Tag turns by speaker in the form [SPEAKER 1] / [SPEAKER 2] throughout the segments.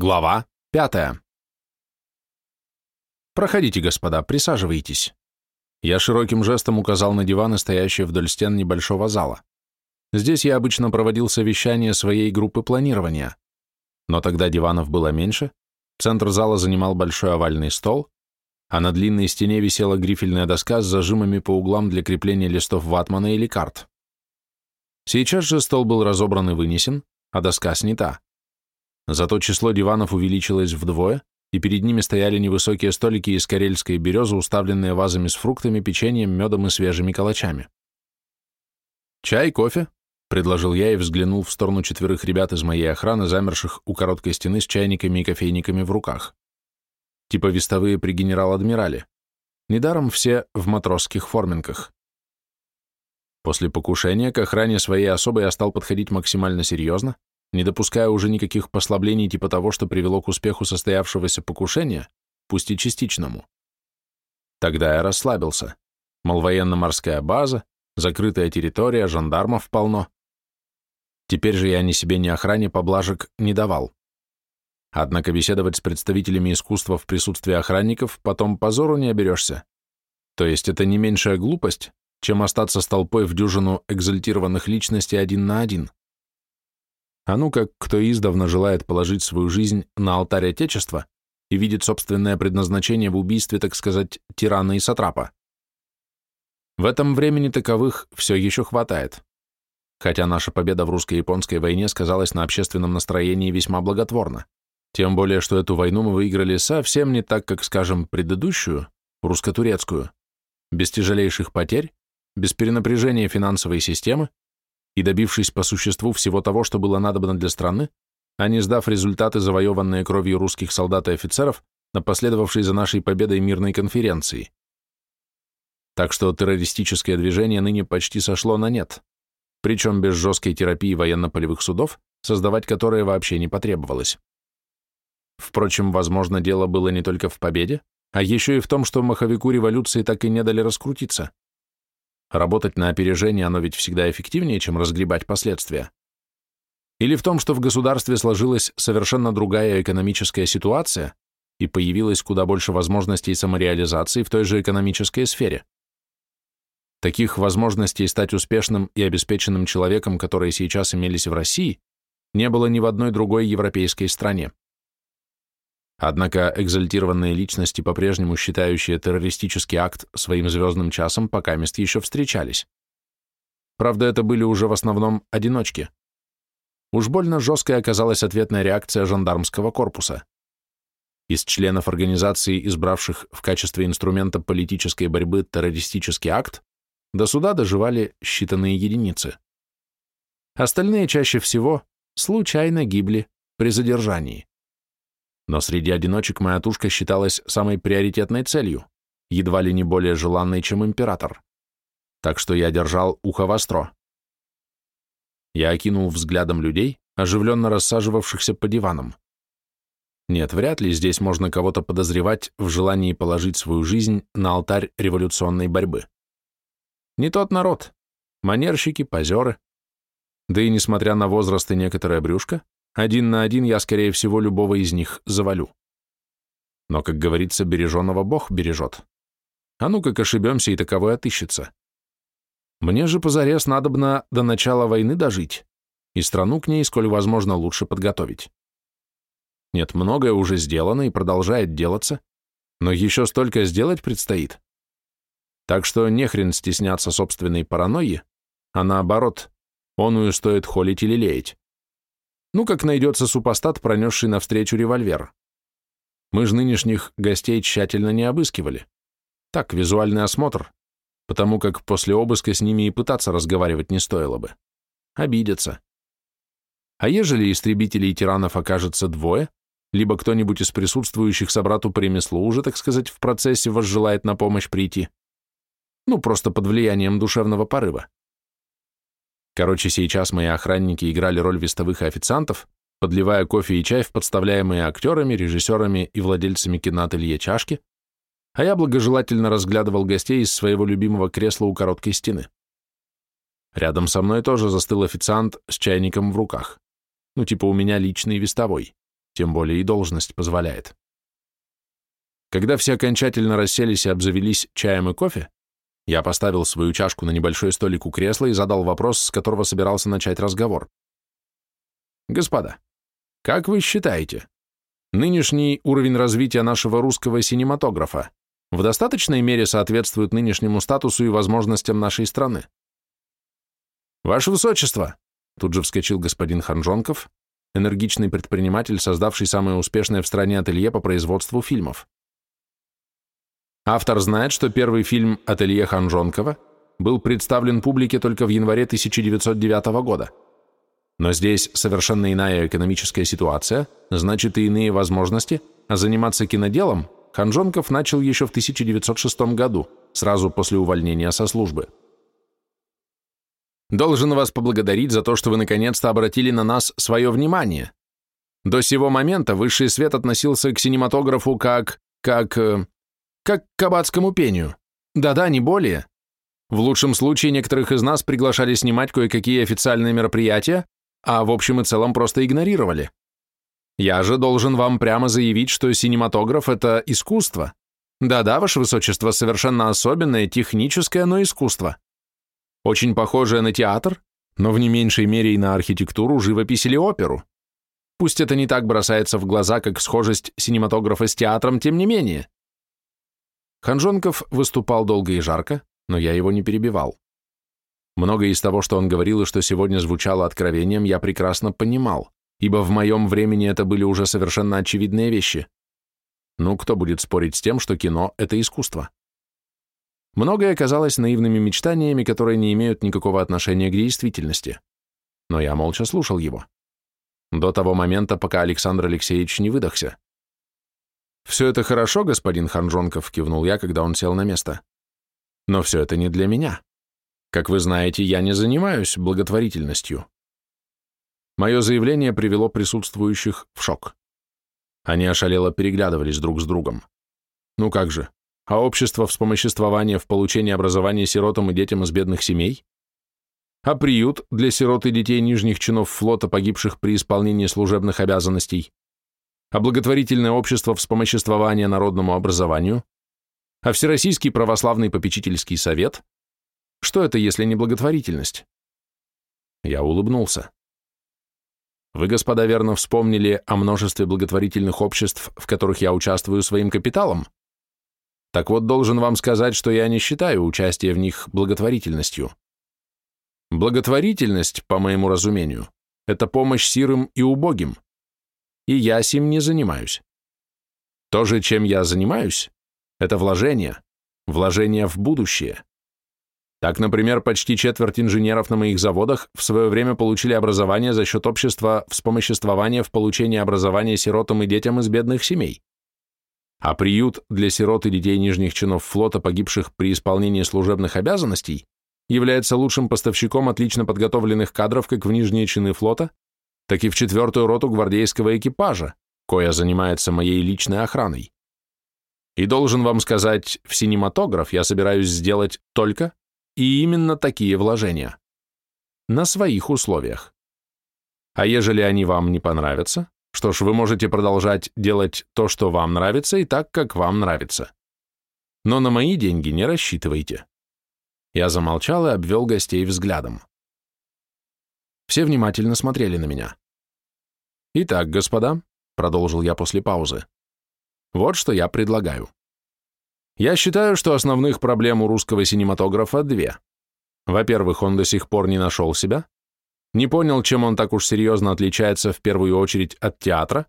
[SPEAKER 1] Глава пятая. Проходите, господа, присаживайтесь. Я широким жестом указал на диваны, стоящие вдоль стен небольшого зала. Здесь я обычно проводил совещания своей группы планирования. Но тогда диванов было меньше, центр зала занимал большой овальный стол, а на длинной стене висела грифельная доска с зажимами по углам для крепления листов ватмана или карт. Сейчас же стол был разобран и вынесен, а доска снята. Зато число диванов увеличилось вдвое, и перед ними стояли невысокие столики из карельской березы, уставленные вазами с фруктами, печеньем, медом и свежими калачами. «Чай, кофе?» — предложил я и взглянул в сторону четверых ребят из моей охраны, замерших у короткой стены с чайниками и кофейниками в руках. Типа вестовые при генерал-адмирале. Недаром все в матросских форменках. После покушения к охране своей особой я стал подходить максимально серьезно, не допуская уже никаких послаблений типа того, что привело к успеху состоявшегося покушения, пусть и частичному. Тогда я расслабился. Мол, военно-морская база, закрытая территория, жандармов полно. Теперь же я ни себе, ни охране поблажек не давал. Однако беседовать с представителями искусства в присутствии охранников потом позору не оберешься. То есть это не меньшая глупость, чем остаться с толпой в дюжину экзальтированных личностей один на один. А ну как кто издавна желает положить свою жизнь на алтарь Отечества и видит собственное предназначение в убийстве, так сказать, тирана и сатрапа. В этом времени таковых все еще хватает. Хотя наша победа в русско-японской войне сказалась на общественном настроении весьма благотворно. Тем более, что эту войну мы выиграли совсем не так, как, скажем, предыдущую, русско-турецкую, без тяжелейших потерь, без перенапряжения финансовой системы, и добившись по существу всего того, что было надобно для страны, а не сдав результаты, завоеванные кровью русских солдат и офицеров на последовавшей за нашей победой мирной конференции. Так что террористическое движение ныне почти сошло на нет, причем без жесткой терапии военно-полевых судов, создавать которые вообще не потребовалось. Впрочем, возможно, дело было не только в победе, а еще и в том, что маховику революции так и не дали раскрутиться. Работать на опережение оно ведь всегда эффективнее, чем разгребать последствия. Или в том, что в государстве сложилась совершенно другая экономическая ситуация и появилось куда больше возможностей самореализации в той же экономической сфере. Таких возможностей стать успешным и обеспеченным человеком, которые сейчас имелись в России, не было ни в одной другой европейской стране. Однако экзальтированные личности, по-прежнему считающие террористический акт своим звездным часом, пока мест еще встречались. Правда, это были уже в основном одиночки. Уж больно жесткой оказалась ответная реакция жандармского корпуса. Из членов организации, избравших в качестве инструмента политической борьбы террористический акт, до суда доживали считанные единицы. Остальные чаще всего случайно гибли при задержании. Но среди одиночек моя тушка считалась самой приоритетной целью, едва ли не более желанной, чем император. Так что я держал ухо востро. Я окинул взглядом людей, оживленно рассаживавшихся по диванам. Нет, вряд ли здесь можно кого-то подозревать в желании положить свою жизнь на алтарь революционной борьбы. Не тот народ. Манерщики, позеры. Да и несмотря на возраст и некоторое брюшко, один на один я, скорее всего, любого из них завалю. Но, как говорится, береженого Бог бережет. А ну как ошибемся, и таковой отыщется. Мне же позарез надобно до начала войны дожить, и страну к ней, сколь возможно, лучше подготовить. Нет, многое уже сделано и продолжает делаться, но еще столько сделать предстоит. Так что не хрен стесняться собственной паранойи, а наоборот, оную стоит холить или леять. Ну, как найдется супостат, пронесший навстречу револьвер. Мы же нынешних гостей тщательно не обыскивали. Так, визуальный осмотр, потому как после обыска с ними и пытаться разговаривать не стоило бы. Обидятся. А ежели истребителей и тиранов окажется двое, либо кто-нибудь из присутствующих собрату по уже, так сказать, в процессе возжелает на помощь прийти, ну, просто под влиянием душевного порыва, Короче, сейчас мои охранники играли роль вестовых и официантов, подливая кофе и чай в подставляемые актерами, режиссерами и владельцами киноателье чашки, а я благожелательно разглядывал гостей из своего любимого кресла у короткой стены. Рядом со мной тоже застыл официант с чайником в руках. Ну, типа у меня личный вестовой. тем более и должность позволяет. Когда все окончательно расселись и обзавелись чаем и кофе, я поставил свою чашку на небольшой столик у кресла и задал вопрос, с которого собирался начать разговор. «Господа, как вы считаете, нынешний уровень развития нашего русского синематографа в достаточной мере соответствует нынешнему статусу и возможностям нашей страны?» «Ваше Высочество!» — тут же вскочил господин Ханжонков, энергичный предприниматель, создавший самое успешное в стране ателье по производству фильмов. Автор знает, что первый фильм «Ателье Ханжонкова» был представлен публике только в январе 1909 года. Но здесь совершенно иная экономическая ситуация, значит и иные возможности, а заниматься киноделом Ханжонков начал еще в 1906 году, сразу после увольнения со службы. Должен вас поблагодарить за то, что вы наконец-то обратили на нас свое внимание. До сего момента высший свет относился к синематографу как... как... Как к кабацкому пению. Да-да, не более. В лучшем случае некоторых из нас приглашали снимать кое-какие официальные мероприятия, а в общем и целом просто игнорировали. Я же должен вам прямо заявить, что синематограф — это искусство. Да-да, ваше высочество, совершенно особенное, техническое, но искусство. Очень похожее на театр, но в не меньшей мере и на архитектуру, живопись или оперу. Пусть это не так бросается в глаза, как схожесть синематографа с театром, тем не менее. Ханжонков выступал долго и жарко, но я его не перебивал. Многое из того, что он говорил и что сегодня звучало откровением, я прекрасно понимал, ибо в моем времени это были уже совершенно очевидные вещи. Ну, кто будет спорить с тем, что кино — это искусство? Многое казалось наивными мечтаниями, которые не имеют никакого отношения к действительности. Но я молча слушал его. До того момента, пока Александр Алексеевич не выдохся. «Все это хорошо, господин Ханжонков», — кивнул я, когда он сел на место. «Но все это не для меня. Как вы знаете, я не занимаюсь благотворительностью». Мое заявление привело присутствующих в шок. Они ошалело переглядывались друг с другом. Ну как же, а общество вспомоществования в получении образования сиротам и детям из бедных семей? А приют для сирот и детей нижних чинов флота, погибших при исполнении служебных обязанностей? А благотворительное общество вспомоществования народному образованию, а Всероссийский православный попечительский совет. Что это, если не благотворительность? Я улыбнулся. Вы, господа, верно вспомнили о множестве благотворительных обществ, в которых я участвую своим капиталом? Так вот, должен вам сказать, что я не считаю участие в них благотворительностью. Благотворительность, по моему разумению, это помощь сирым и убогим и я сим не занимаюсь. То же, чем я занимаюсь, это вложение, вложение в будущее. Так, например, почти четверть инженеров на моих заводах в свое время получили образование за счет общества вспомоществования в получении образования сиротам и детям из бедных семей. А приют для сирот и детей нижних чинов флота, погибших при исполнении служебных обязанностей, является лучшим поставщиком отлично подготовленных кадров как в нижние чины флота, так и в четвертую роту гвардейского экипажа, коя занимается моей личной охраной. И должен вам сказать, в синематограф я собираюсь сделать только и именно такие вложения. На своих условиях. А ежели они вам не понравятся, что ж, вы можете продолжать делать то, что вам нравится, и так, как вам нравится. Но на мои деньги не рассчитывайте. Я замолчал и обвел гостей взглядом. Все внимательно смотрели на меня. «Итак, господа», — продолжил я после паузы, — «вот что я предлагаю. Я считаю, что основных проблем у русского синематографа две. Во-первых, он до сих пор не нашел себя, не понял, чем он так уж серьезно отличается в первую очередь от театра,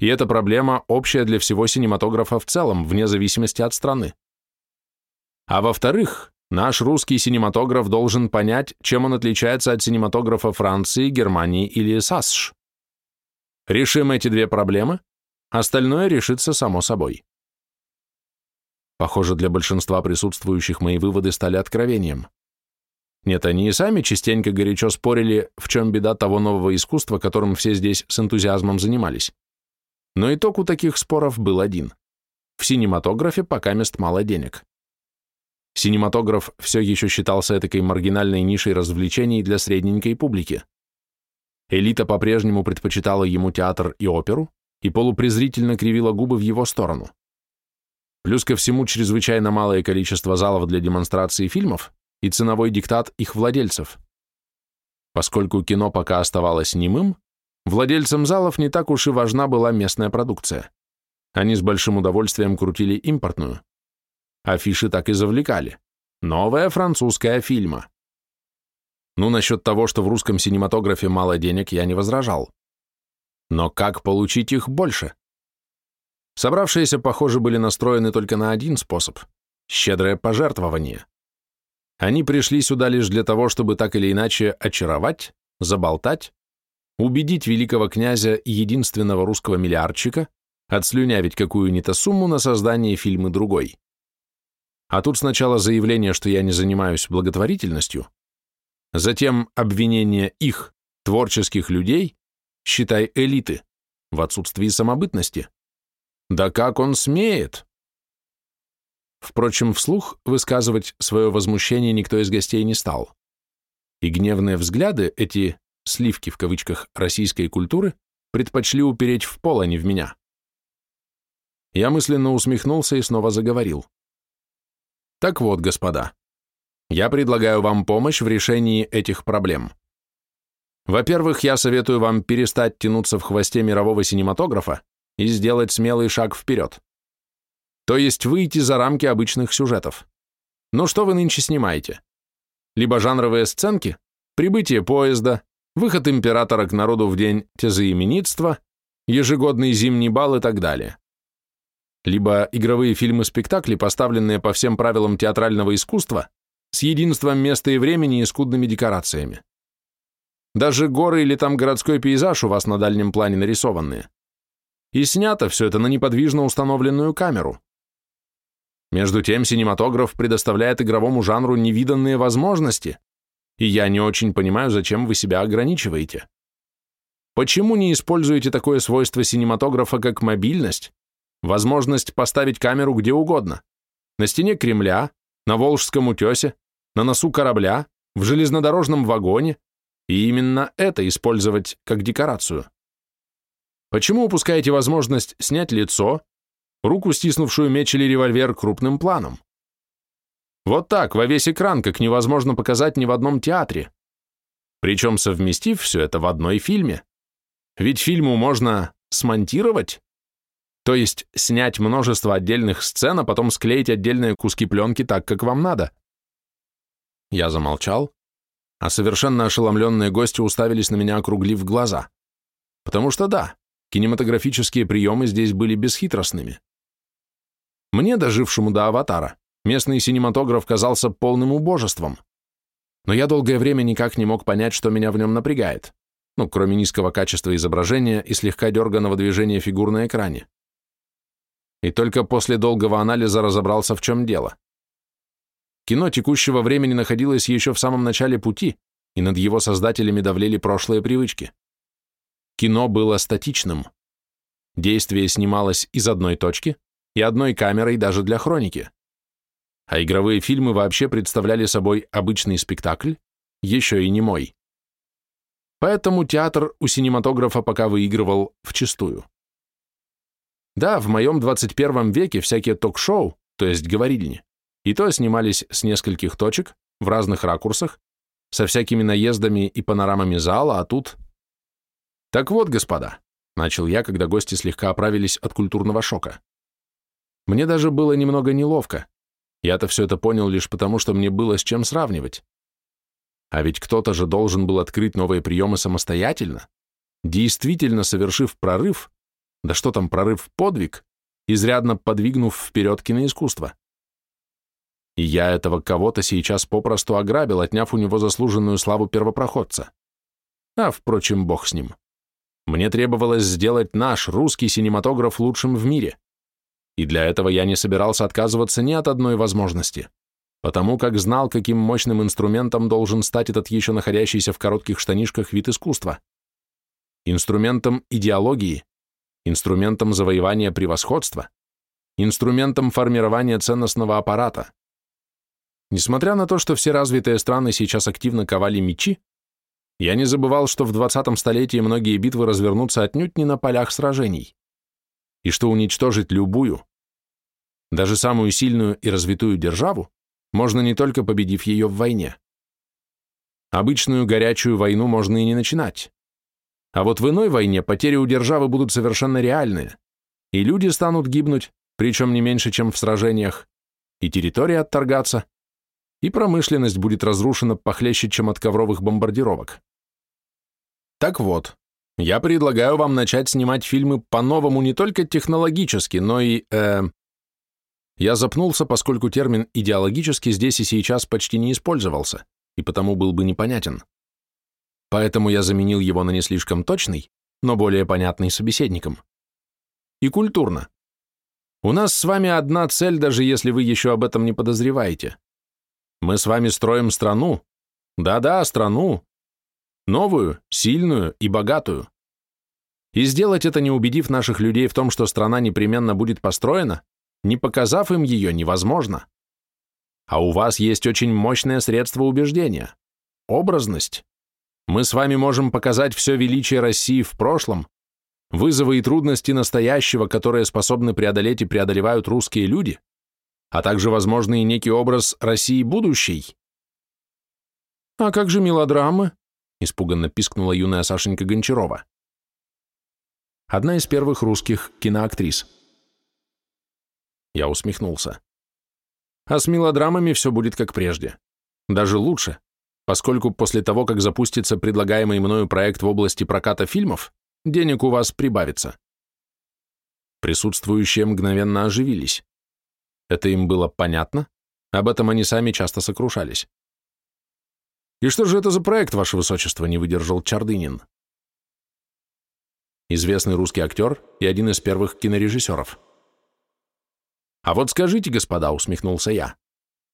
[SPEAKER 1] и эта проблема общая для всего синематографа в целом, вне зависимости от страны. А во-вторых, Наш русский синематограф должен понять, чем он отличается от синематографа Франции, Германии или САСШ. Решим эти две проблемы, остальное решится само собой. Похоже, для большинства присутствующих мои выводы стали откровением. Нет, они и сами частенько горячо спорили, в чем беда того нового искусства, которым все здесь с энтузиазмом занимались. Но итог у таких споров был один. В синематографе пока мест мало денег. Синематограф все еще считался этакой маргинальной нишей развлечений для средненькой публики. Элита по-прежнему предпочитала ему театр и оперу, и полупрезрительно кривила губы в его сторону. Плюс ко всему чрезвычайно малое количество залов для демонстрации фильмов и ценовой диктат их владельцев. Поскольку кино пока оставалось немым, владельцам залов не так уж и важна была местная продукция. Они с большим удовольствием крутили импортную. Афиши так и завлекали. Новая французская фильма. Ну, насчет того, что в русском синематографе мало денег, я не возражал. Но как получить их больше? Собравшиеся, похоже, были настроены только на один способ – щедрое пожертвование. Они пришли сюда лишь для того, чтобы так или иначе очаровать, заболтать, убедить великого князя и единственного русского миллиардчика отслюнявить какую-нибудь сумму на создание фильма другой. А тут сначала заявление, что я не занимаюсь благотворительностью, затем обвинение их, творческих людей, считай элиты, в отсутствии самобытности. Да как он смеет? Впрочем, вслух высказывать свое возмущение никто из гостей не стал. И гневные взгляды, эти «сливки» в кавычках российской культуры, предпочли упереть в пол, а не в меня. Я мысленно усмехнулся и снова заговорил. Так вот, господа, я предлагаю вам помощь в решении этих проблем. Во-первых, я советую вам перестать тянуться в хвосте мирового синематографа и сделать смелый шаг вперед. То есть выйти за рамки обычных сюжетов. Ну что вы нынче снимаете? Либо жанровые сценки, прибытие поезда, выход императора к народу в день тезаименитства, ежегодный зимний бал и так далее. Либо игровые фильмы-спектакли, поставленные по всем правилам театрального искусства, с единством места и времени и скудными декорациями. Даже горы или там городской пейзаж у вас на дальнем плане нарисованные. И снято все это на неподвижно установленную камеру. Между тем, синематограф предоставляет игровому жанру невиданные возможности, и я не очень понимаю, зачем вы себя ограничиваете. Почему не используете такое свойство синематографа, как мобильность, возможность поставить камеру где угодно, на стене Кремля, на Волжском утесе, на носу корабля, в железнодорожном вагоне, и именно это использовать как декорацию. Почему упускаете возможность снять лицо, руку, стиснувшую меч или револьвер крупным планом? Вот так, во весь экран, как невозможно показать ни в одном театре. Причем совместив все это в одной фильме. Ведь фильму можно смонтировать, то есть снять множество отдельных сцен, а потом склеить отдельные куски пленки так, как вам надо. Я замолчал, а совершенно ошеломленные гости уставились на меня, округлив глаза. Потому что да, кинематографические приемы здесь были бесхитростными. Мне, дожившему до «Аватара», местный синематограф казался полным убожеством. Но я долгое время никак не мог понять, что меня в нем напрягает, ну, кроме низкого качества изображения и слегка дерганного движения фигур на экране. И только после долгого анализа разобрался, в чем дело. Кино текущего времени находилось еще в самом начале пути, и над его создателями давлели прошлые привычки. Кино было статичным. Действие снималось из одной точки и одной камерой даже для хроники. А игровые фильмы вообще представляли собой обычный спектакль, еще и не мой. Поэтому театр у синематографа пока выигрывал вчистую. Да, в моем 21 веке всякие ток-шоу, то есть говорильни, и то снимались с нескольких точек, в разных ракурсах, со всякими наездами и панорамами зала, а тут... Так вот, господа, начал я, когда гости слегка оправились от культурного шока. Мне даже было немного неловко. Я-то все это понял лишь потому, что мне было с чем сравнивать. А ведь кто-то же должен был открыть новые приемы самостоятельно, действительно совершив прорыв, да что там прорыв подвиг, изрядно подвигнув вперед киноискусство. И я этого кого-то сейчас попросту ограбил, отняв у него заслуженную славу первопроходца. А, впрочем, бог с ним. Мне требовалось сделать наш русский синематограф лучшим в мире. И для этого я не собирался отказываться ни от одной возможности, потому как знал, каким мощным инструментом должен стать этот еще находящийся в коротких штанишках вид искусства. Инструментом идеологии, инструментом завоевания превосходства, инструментом формирования ценностного аппарата. Несмотря на то, что все развитые страны сейчас активно ковали мечи, я не забывал, что в 20 столетии многие битвы развернутся отнюдь не на полях сражений, и что уничтожить любую, даже самую сильную и развитую державу, можно не только победив ее в войне. Обычную горячую войну можно и не начинать. А вот в иной войне потери у державы будут совершенно реальные, и люди станут гибнуть, причем не меньше, чем в сражениях, и территория отторгаться, и промышленность будет разрушена похлеще, чем от ковровых бомбардировок. Так вот, я предлагаю вам начать снимать фильмы по-новому не только технологически, но и... Э... Я запнулся, поскольку термин «идеологически» здесь и сейчас почти не использовался, и потому был бы непонятен. Поэтому я заменил его на не слишком точный, но более понятный собеседником. И культурно. У нас с вами одна цель, даже если вы еще об этом не подозреваете. Мы с вами строим страну. Да-да, страну, новую, сильную и богатую. И сделать это, не убедив наших людей в том, что страна непременно будет построена, не показав им ее, невозможно. А у вас есть очень мощное средство убеждения – образность. Мы с вами можем показать все величие России в прошлом, вызовы и трудности настоящего, которые способны преодолеть и преодолевают русские люди, а также, возможно, и некий образ России будущей. А как же мелодрамы? испуганно пискнула юная Сашенька Гончарова. Одна из первых русских киноактрис. Я усмехнулся. А с мелодрамами все будет как прежде. Даже лучше, поскольку после того, как запустится предлагаемый мною проект в области проката фильмов, денег у вас прибавится. Присутствующие мгновенно оживились. Это им было понятно, об этом они сами часто сокрушались. «И что же это за проект, ваше высочество?» — не выдержал Чардынин. Известный русский актер и один из первых кинорежиссеров. «А вот скажите, господа», — усмехнулся я,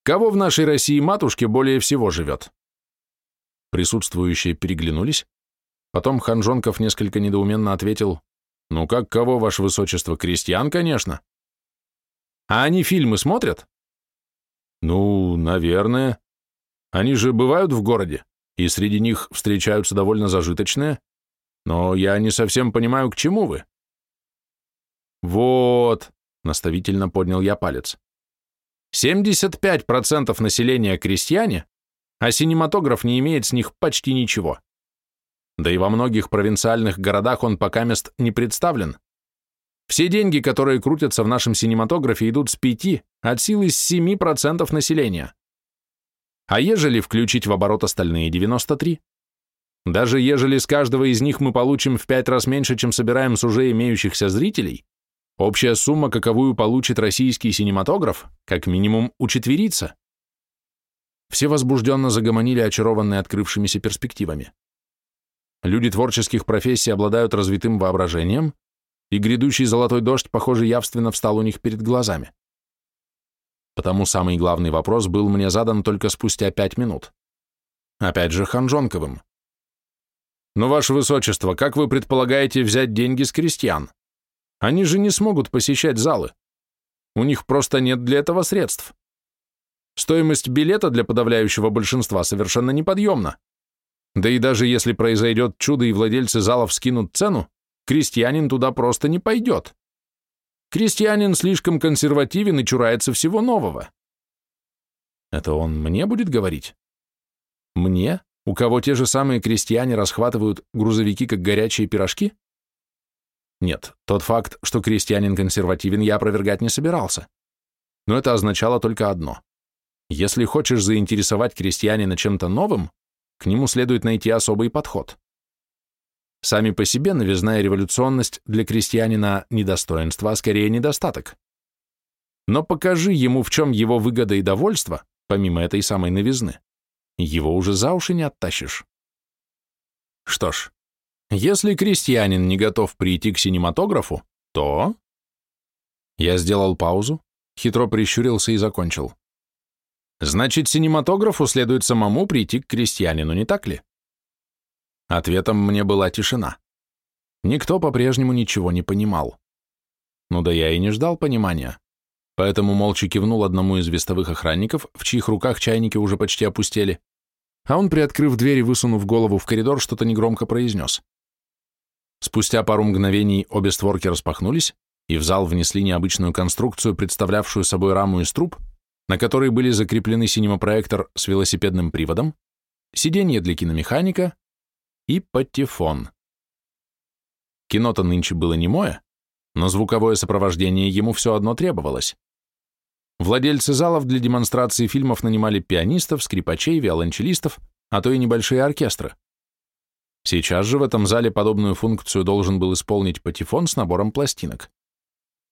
[SPEAKER 1] «кого в нашей России матушке более всего живет?» Присутствующие переглянулись. Потом Ханжонков несколько недоуменно ответил, «Ну как кого, ваше высочество, крестьян, конечно». «А они фильмы смотрят?» «Ну, наверное», они же бывают в городе, и среди них встречаются довольно зажиточные, но я не совсем понимаю, к чему вы. Вот, наставительно поднял я палец. 75% населения крестьяне, а синематограф не имеет с них почти ничего. Да и во многих провинциальных городах он пока мест не представлен. Все деньги, которые крутятся в нашем синематографе, идут с 5, от силы с 7% населения. А ежели включить в оборот остальные 93? Даже ежели с каждого из них мы получим в пять раз меньше, чем собираем с уже имеющихся зрителей, общая сумма, каковую получит российский синематограф, как минимум учетверится. Все возбужденно загомонили, очарованные открывшимися перспективами. Люди творческих профессий обладают развитым воображением, и грядущий золотой дождь, похоже, явственно встал у них перед глазами потому самый главный вопрос был мне задан только спустя пять минут. Опять же Ханжонковым. «Но, Ваше Высочество, как вы предполагаете взять деньги с крестьян? Они же не смогут посещать залы. У них просто нет для этого средств. Стоимость билета для подавляющего большинства совершенно неподъемна. Да и даже если произойдет чудо и владельцы залов скинут цену, крестьянин туда просто не пойдет. Крестьянин слишком консервативен и чурается всего нового. Это он мне будет говорить? Мне, у кого те же самые крестьяне расхватывают грузовики как горячие пирожки? Нет, тот факт, что крестьянин консервативен, я опровергать не собирался. Но это означало только одно. Если хочешь заинтересовать крестьянина чем-то новым, к нему следует найти особый подход. Сами по себе новизна и революционность для крестьянина не достоинство, а скорее недостаток. Но покажи ему, в чем его выгода и довольство, помимо этой самой новизны. Его уже за уши не оттащишь. Что ж, если крестьянин не готов прийти к синематографу, то... Я сделал паузу, хитро прищурился и закончил. Значит, синематографу следует самому прийти к крестьянину, не так ли? Ответом мне была тишина. Никто по-прежнему ничего не понимал. Ну да я и не ждал понимания. Поэтому молча кивнул одному из вестовых охранников, в чьих руках чайники уже почти опустели, а он, приоткрыв дверь и высунув голову в коридор, что-то негромко произнес. Спустя пару мгновений обе створки распахнулись, и в зал внесли необычную конструкцию, представлявшую собой раму из труб, на которой были закреплены синемопроектор с велосипедным приводом, сиденье для киномеханика и патефон. Кино-то нынче было немое, но звуковое сопровождение ему все одно требовалось. Владельцы залов для демонстрации фильмов нанимали пианистов, скрипачей, виолончелистов, а то и небольшие оркестры. Сейчас же в этом зале подобную функцию должен был исполнить патефон с набором пластинок.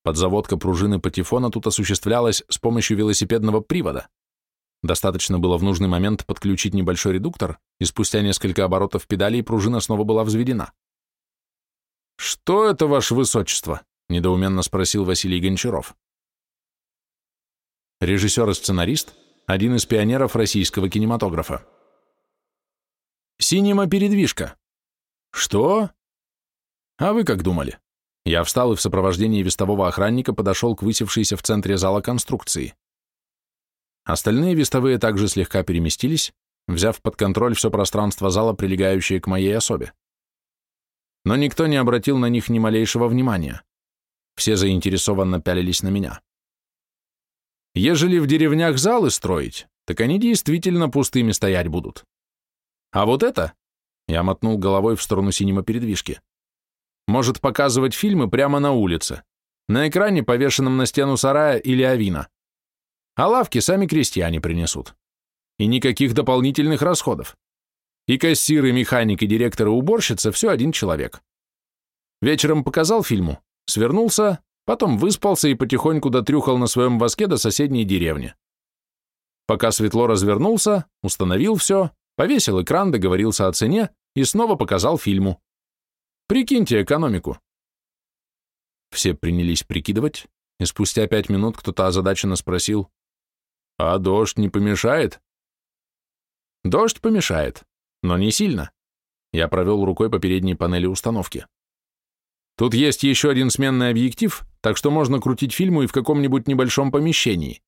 [SPEAKER 1] Подзаводка пружины патефона тут осуществлялась с помощью велосипедного привода. Достаточно было в нужный момент подключить небольшой редуктор, и спустя несколько оборотов педалей пружина снова была взведена. «Что это, ваше высочество?» — недоуменно спросил Василий Гончаров. Режиссер и сценарист, один из пионеров российского кинематографа. «Синема-передвижка». «Что?» «А вы как думали?» Я встал и в сопровождении вестового охранника подошел к высевшейся в центре зала конструкции. Остальные вестовые также слегка переместились, взяв под контроль все пространство зала, прилегающее к моей особе. Но никто не обратил на них ни малейшего внимания. Все заинтересованно пялились на меня. Ежели в деревнях залы строить, так они действительно пустыми стоять будут. А вот это, я мотнул головой в сторону синема передвижки, может показывать фильмы прямо на улице, на экране, повешенном на стену сарая или авина. А лавки сами крестьяне принесут. И никаких дополнительных расходов. И кассир, и механик, и директор, и уборщица – все один человек. Вечером показал фильму, свернулся, Потом выспался и потихоньку дотрюхал на своем воске до соседней деревни. Пока светло развернулся, установил все, повесил экран, договорился о цене и снова показал фильму. Прикиньте экономику. Все принялись прикидывать, и спустя пять минут кто-то озадаченно спросил, «А дождь не помешает?» «Дождь помешает, но не сильно». Я провел рукой по передней панели установки. Тут есть еще один сменный объектив, так что можно крутить фильму и в каком-нибудь небольшом помещении.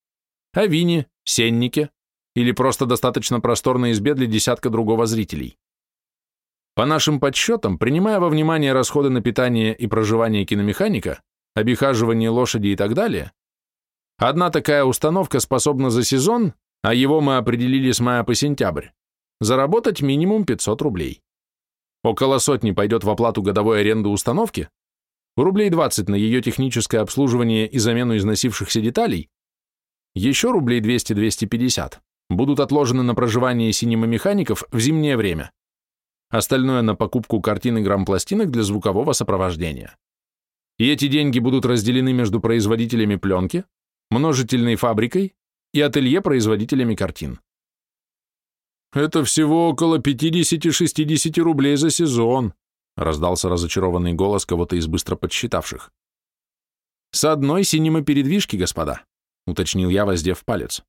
[SPEAKER 1] Авине, сеннике или просто достаточно просторной избе для десятка другого зрителей. По нашим подсчетам, принимая во внимание расходы на питание и проживание киномеханика, обихаживание лошади и так далее, одна такая установка способна за сезон, а его мы определили с мая по сентябрь, заработать минимум 500 рублей. Около сотни пойдет в оплату годовой аренды установки, рублей 20 на ее техническое обслуживание и замену износившихся деталей, еще рублей 200-250 будут отложены на проживание синемомехаников в зимнее время, остальное на покупку картин и грампластинок для звукового сопровождения. И эти деньги будут разделены между производителями пленки, множительной фабрикой и ателье производителями картин. Это всего около 50-60 рублей за сезон, раздался разочарованный голос кого-то из быстро подсчитавших. «С одной синема-передвижки, господа», — уточнил я, воздев палец.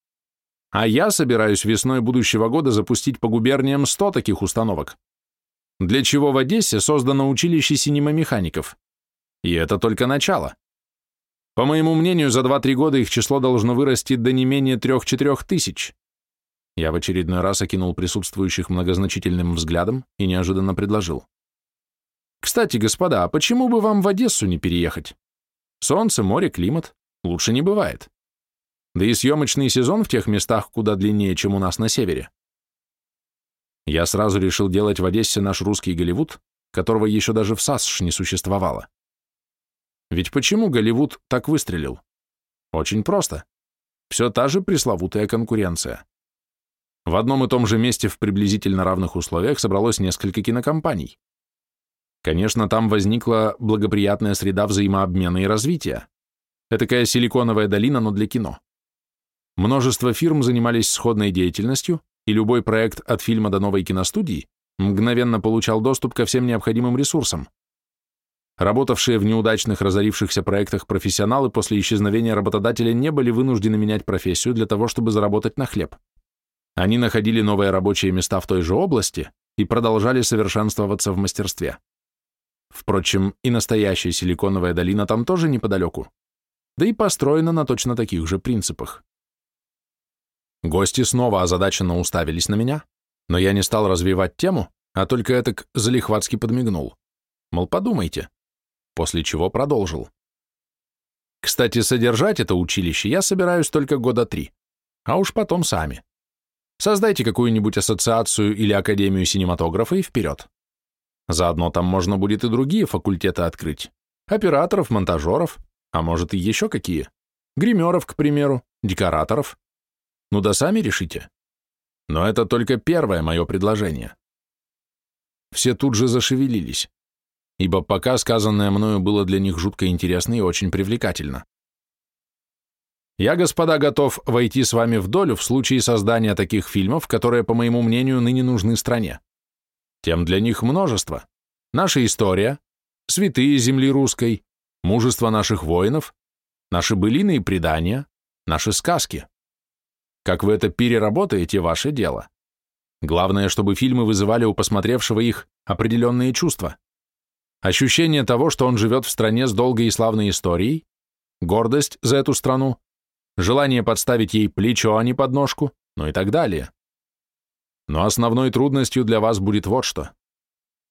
[SPEAKER 1] «А я собираюсь весной будущего года запустить по губерниям 100 таких установок, для чего в Одессе создано училище синемомехаников. И это только начало. По моему мнению, за 2-3 года их число должно вырасти до не менее 3-4 тысяч». Я в очередной раз окинул присутствующих многозначительным взглядом и неожиданно предложил. Кстати, господа, а почему бы вам в Одессу не переехать? Солнце, море, климат. Лучше не бывает. Да и съемочный сезон в тех местах куда длиннее, чем у нас на севере. Я сразу решил делать в Одессе наш русский Голливуд, которого еще даже в САСШ не существовало. Ведь почему Голливуд так выстрелил? Очень просто. Все та же пресловутая конкуренция. В одном и том же месте в приблизительно равных условиях собралось несколько кинокомпаний. Конечно, там возникла благоприятная среда взаимообмена и развития. Этакая силиконовая долина, но для кино. Множество фирм занимались сходной деятельностью, и любой проект от фильма до новой киностудии мгновенно получал доступ ко всем необходимым ресурсам. Работавшие в неудачных разорившихся проектах профессионалы после исчезновения работодателя не были вынуждены менять профессию для того, чтобы заработать на хлеб. Они находили новые рабочие места в той же области и продолжали совершенствоваться в мастерстве. Впрочем, и настоящая силиконовая долина там тоже неподалеку, да и построена на точно таких же принципах. Гости снова озадаченно уставились на меня, но я не стал развивать тему, а только этак залихватски подмигнул. Мол, подумайте. После чего продолжил. Кстати, содержать это училище я собираюсь только года три, а уж потом сами. Создайте какую-нибудь ассоциацию или академию синематографа и вперед. Заодно там можно будет и другие факультеты открыть. Операторов, монтажеров, а может и еще какие. Гримеров, к примеру, декораторов. Ну да сами решите. Но это только первое мое предложение. Все тут же зашевелились, ибо пока сказанное мною было для них жутко интересно и очень привлекательно. Я, господа, готов войти с вами в долю в случае создания таких фильмов, которые, по моему мнению, ныне нужны стране. Тем для них множество. Наша история, святые земли русской, мужество наших воинов, наши былины и предания, наши сказки. Как вы это переработаете, ваше дело. Главное, чтобы фильмы вызывали у посмотревшего их определенные чувства. Ощущение того, что он живет в стране с долгой и славной историей, гордость за эту страну, желание подставить ей плечо, а не подножку, ну и так далее. Но основной трудностью для вас будет вот что.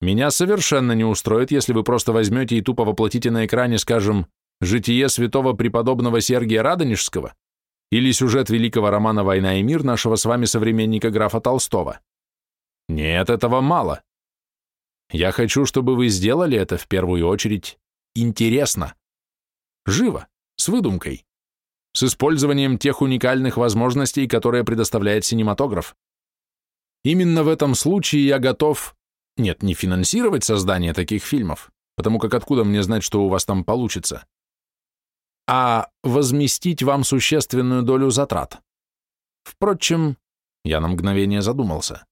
[SPEAKER 1] Меня совершенно не устроит, если вы просто возьмете и тупо воплотите на экране, скажем, «Житие святого преподобного Сергия Радонежского» или сюжет великого романа «Война и мир» нашего с вами современника графа Толстого. Нет, этого мало. Я хочу, чтобы вы сделали это в первую очередь интересно. Живо, с выдумкой с использованием тех уникальных возможностей, которые предоставляет синематограф. Именно в этом случае я готов, нет, не финансировать создание таких фильмов, потому как откуда мне знать, что у вас там получится, а возместить вам существенную долю затрат. Впрочем, я на мгновение задумался.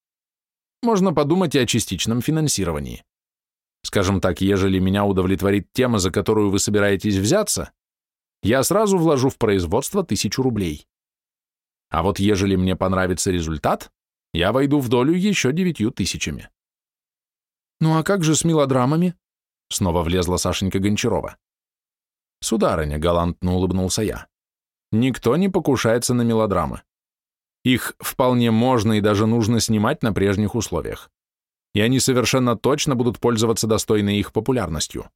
[SPEAKER 1] Можно подумать и о частичном финансировании. Скажем так, ежели меня удовлетворит тема, за которую вы собираетесь взяться, я сразу вложу в производство тысячу рублей. А вот ежели мне понравится результат, я войду в долю еще девятью тысячами. Ну а как же с мелодрамами? Снова влезла Сашенька Гончарова. Сударыня, галантно улыбнулся я. Никто не покушается на мелодрамы. Их вполне можно и даже нужно снимать на прежних условиях. И они совершенно точно будут пользоваться достойной их популярностью.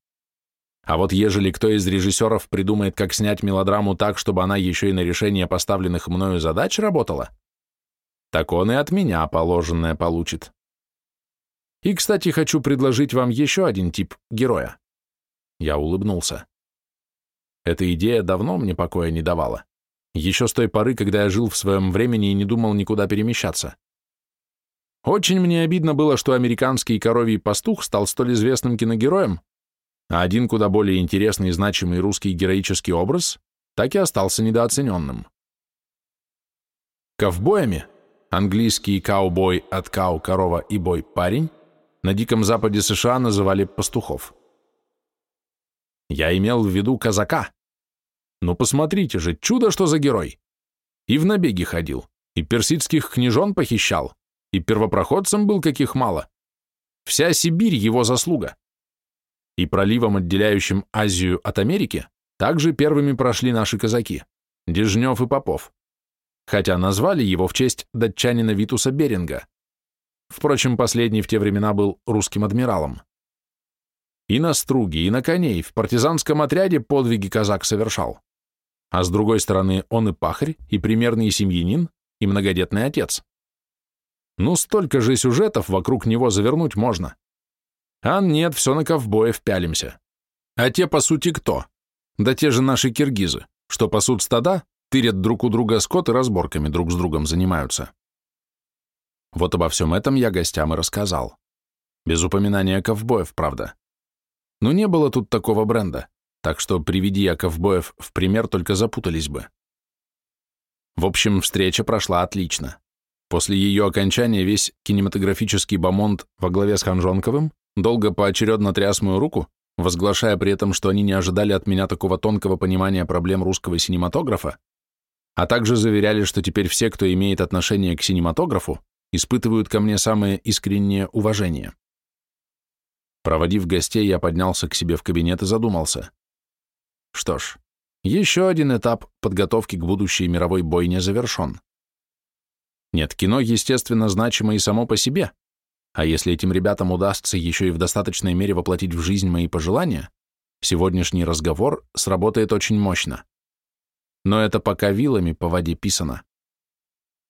[SPEAKER 1] А вот ежели кто из режиссеров придумает, как снять мелодраму так, чтобы она еще и на решение поставленных мною задач работала, так он и от меня положенное получит. И, кстати, хочу предложить вам еще один тип героя. Я улыбнулся. Эта идея давно мне покоя не давала. Еще с той поры, когда я жил в своем времени и не думал никуда перемещаться. Очень мне обидно было, что американский коровий пастух стал столь известным киногероем, а один куда более интересный и значимый русский героический образ так и остался недооцененным. Ковбоями, английский каубой от кау, корова и бой парень, на Диком Западе США называли пастухов. Я имел в виду казака. Ну посмотрите же, чудо, что за герой. И в набеги ходил, и персидских княжон похищал, и первопроходцем был каких мало. Вся Сибирь его заслуга и проливом, отделяющим Азию от Америки, также первыми прошли наши казаки, Дежнев и Попов, хотя назвали его в честь датчанина Витуса Беринга. Впрочем, последний в те времена был русским адмиралом. И на струге, и на коней в партизанском отряде подвиги казак совершал. А с другой стороны, он и пахарь, и примерный семьянин, и многодетный отец. Ну, столько же сюжетов вокруг него завернуть можно. А нет, все на ковбоев пялимся. А те, по сути, кто? Да те же наши киргизы, что пасут стада, тырят друг у друга скот и разборками друг с другом занимаются. Вот обо всем этом я гостям и рассказал. Без упоминания ковбоев, правда. Но не было тут такого бренда, так что приведи я ковбоев в пример, только запутались бы. В общем, встреча прошла отлично. После ее окончания весь кинематографический бомонд во главе с Ханжонковым долго поочередно тряс мою руку, возглашая при этом, что они не ожидали от меня такого тонкого понимания проблем русского синематографа, а также заверяли, что теперь все, кто имеет отношение к синематографу, испытывают ко мне самое искреннее уважение. Проводив гостей, я поднялся к себе в кабинет и задумался. Что ж, еще один этап подготовки к будущей мировой бойне завершен. Нет, кино, естественно, значимо и само по себе, а если этим ребятам удастся еще и в достаточной мере воплотить в жизнь мои пожелания, сегодняшний разговор сработает очень мощно. Но это пока вилами по воде писано.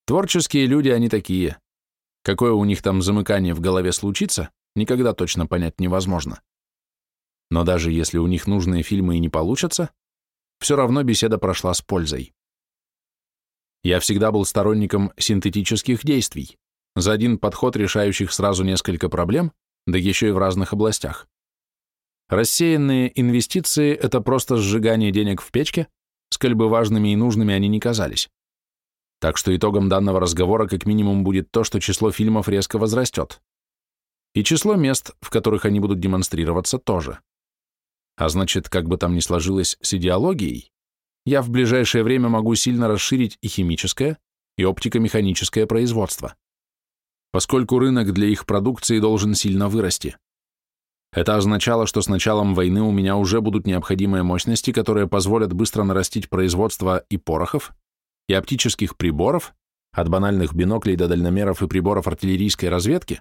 [SPEAKER 1] Творческие люди, они такие. Какое у них там замыкание в голове случится, никогда точно понять невозможно. Но даже если у них нужные фильмы и не получатся, все равно беседа прошла с пользой. Я всегда был сторонником синтетических действий, за один подход решающих сразу несколько проблем, да еще и в разных областях. Рассеянные инвестиции – это просто сжигание денег в печке, сколь бы важными и нужными они не казались. Так что итогом данного разговора как минимум будет то, что число фильмов резко возрастет. И число мест, в которых они будут демонстрироваться, тоже. А значит, как бы там ни сложилось с идеологией, я в ближайшее время могу сильно расширить и химическое, и оптико-механическое производство, поскольку рынок для их продукции должен сильно вырасти. Это означало, что с началом войны у меня уже будут необходимые мощности, которые позволят быстро нарастить производство и порохов, и оптических приборов, от банальных биноклей до дальномеров и приборов артиллерийской разведки,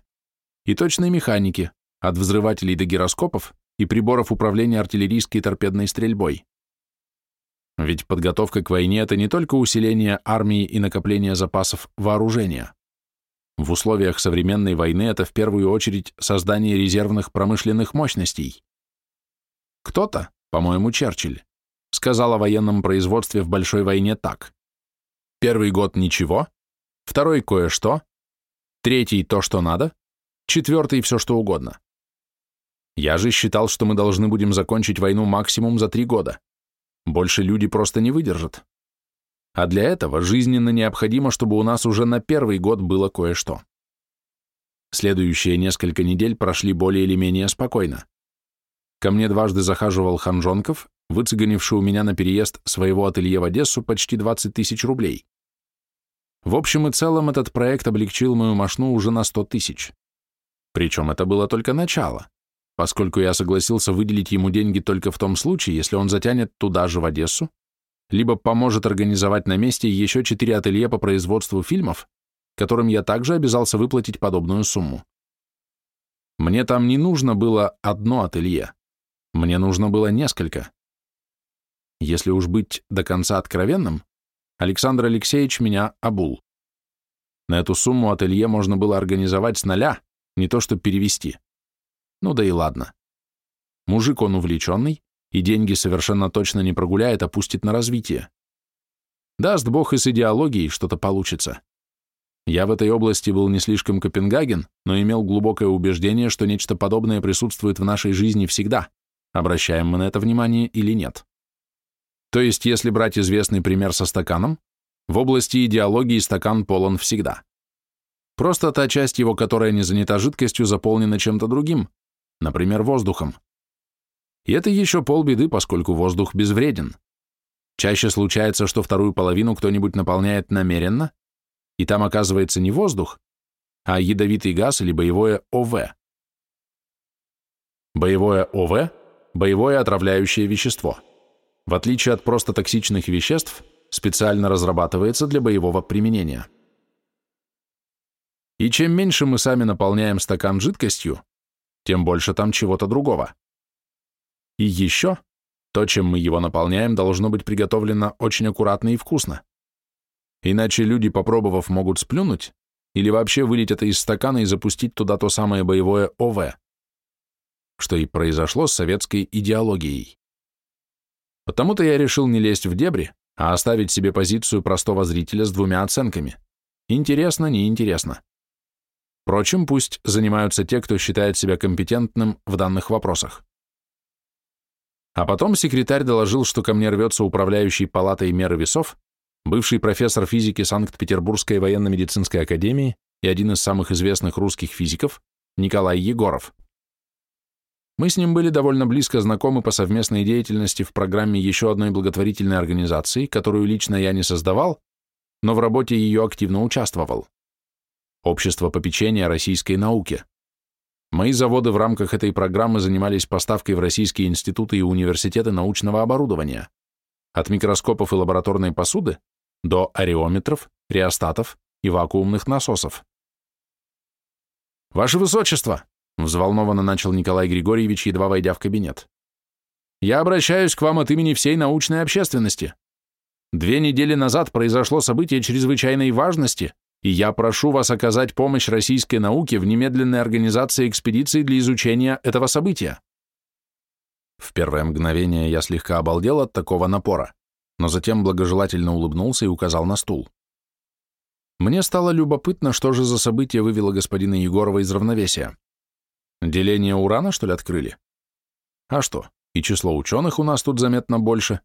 [SPEAKER 1] и точной механики, от взрывателей до гироскопов и приборов управления артиллерийской торпедной стрельбой. Ведь подготовка к войне – это не только усиление армии и накопление запасов вооружения. В условиях современной войны это в первую очередь создание резервных промышленных мощностей. Кто-то, по-моему, Черчилль, сказал о военном производстве в большой войне так. Первый год ничего, второй кое-что, третий то, что надо, четвертый все, что угодно. Я же считал, что мы должны будем закончить войну максимум за три года. Больше люди просто не выдержат. А для этого жизненно необходимо, чтобы у нас уже на первый год было кое-что. Следующие несколько недель прошли более или менее спокойно. Ко мне дважды захаживал Ханжонков, выцеганивший у меня на переезд своего ателье в Одессу почти 20 тысяч рублей. В общем и целом этот проект облегчил мою машину уже на 100 тысяч. Причем это было только начало, поскольку я согласился выделить ему деньги только в том случае, если он затянет туда же в Одессу, либо поможет организовать на месте еще четыре ателье по производству фильмов, которым я также обязался выплатить подобную сумму. Мне там не нужно было одно ателье, мне нужно было несколько. Если уж быть до конца откровенным, Александр Алексеевич меня обул. На эту сумму ателье можно было организовать с нуля, не то что перевести. Ну да и ладно. Мужик он увлеченный, и деньги совершенно точно не прогуляет, а пустит на развитие. Даст бог и с идеологией что-то получится. Я в этой области был не слишком Копенгаген, но имел глубокое убеждение, что нечто подобное присутствует в нашей жизни всегда, обращаем мы на это внимание или нет. То есть, если брать известный пример со стаканом, в области идеологии стакан полон всегда. Просто та часть его, которая не занята жидкостью, заполнена чем-то другим, например, воздухом. И это еще полбеды, поскольку воздух безвреден. Чаще случается, что вторую половину кто-нибудь наполняет намеренно, и там оказывается не воздух, а ядовитый газ или боевое ОВ. Боевое ОВ – боевое отравляющее вещество – в отличие от просто токсичных веществ, специально разрабатывается для боевого применения. И чем меньше мы сами наполняем стакан жидкостью, тем больше там чего-то другого. И еще, то, чем мы его наполняем, должно быть приготовлено очень аккуратно и вкусно. Иначе люди, попробовав, могут сплюнуть или вообще вылить это из стакана и запустить туда то самое боевое ОВ, что и произошло с советской идеологией. Потому-то я решил не лезть в дебри, а оставить себе позицию простого зрителя с двумя оценками. Интересно, неинтересно. Впрочем, пусть занимаются те, кто считает себя компетентным в данных вопросах. А потом секретарь доложил, что ко мне рвется управляющий палатой меры весов, бывший профессор физики Санкт-Петербургской военно-медицинской академии и один из самых известных русских физиков Николай Егоров. Мы с ним были довольно близко знакомы по совместной деятельности в программе еще одной благотворительной организации, которую лично я не создавал, но в работе ее активно участвовал. Общество попечения российской науки. Мои заводы в рамках этой программы занимались поставкой в российские институты и университеты научного оборудования, от микроскопов и лабораторной посуды до ареометров, реостатов и вакуумных насосов. «Ваше Высочество!» Взволнованно начал Николай Григорьевич, едва войдя в кабинет. Я обращаюсь к вам от имени всей научной общественности. Две недели назад произошло событие чрезвычайной важности, и я прошу вас оказать помощь российской науке в немедленной организации экспедиции для изучения этого события. В первое мгновение я слегка обалдел от такого напора, но затем благожелательно улыбнулся и указал на стул. Мне стало любопытно, что же за событие вывело господина Егорова из равновесия. Деление урана, что ли, открыли? А что, и число ученых у нас тут заметно больше,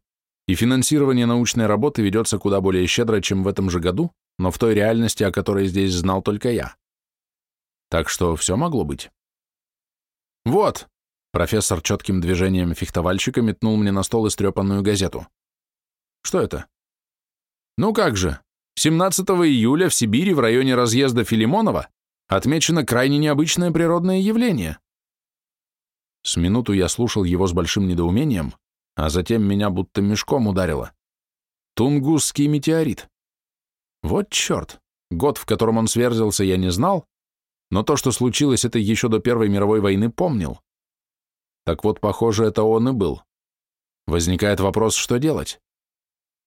[SPEAKER 1] и финансирование научной работы ведется куда более щедро, чем в этом же году, но в той реальности, о которой здесь знал только я. Так что все могло быть. «Вот!» — профессор четким движением фехтовальщика метнул мне на стол истрепанную газету. «Что это?» «Ну как же, 17 июля в Сибири в районе разъезда Филимонова отмечено крайне необычное природное явление. С минуту я слушал его с большим недоумением, а затем меня будто мешком ударило. Тунгусский метеорит. Вот черт, год, в котором он сверзился, я не знал, но то, что случилось это еще до Первой мировой войны, помнил. Так вот, похоже, это он и был. Возникает вопрос, что делать?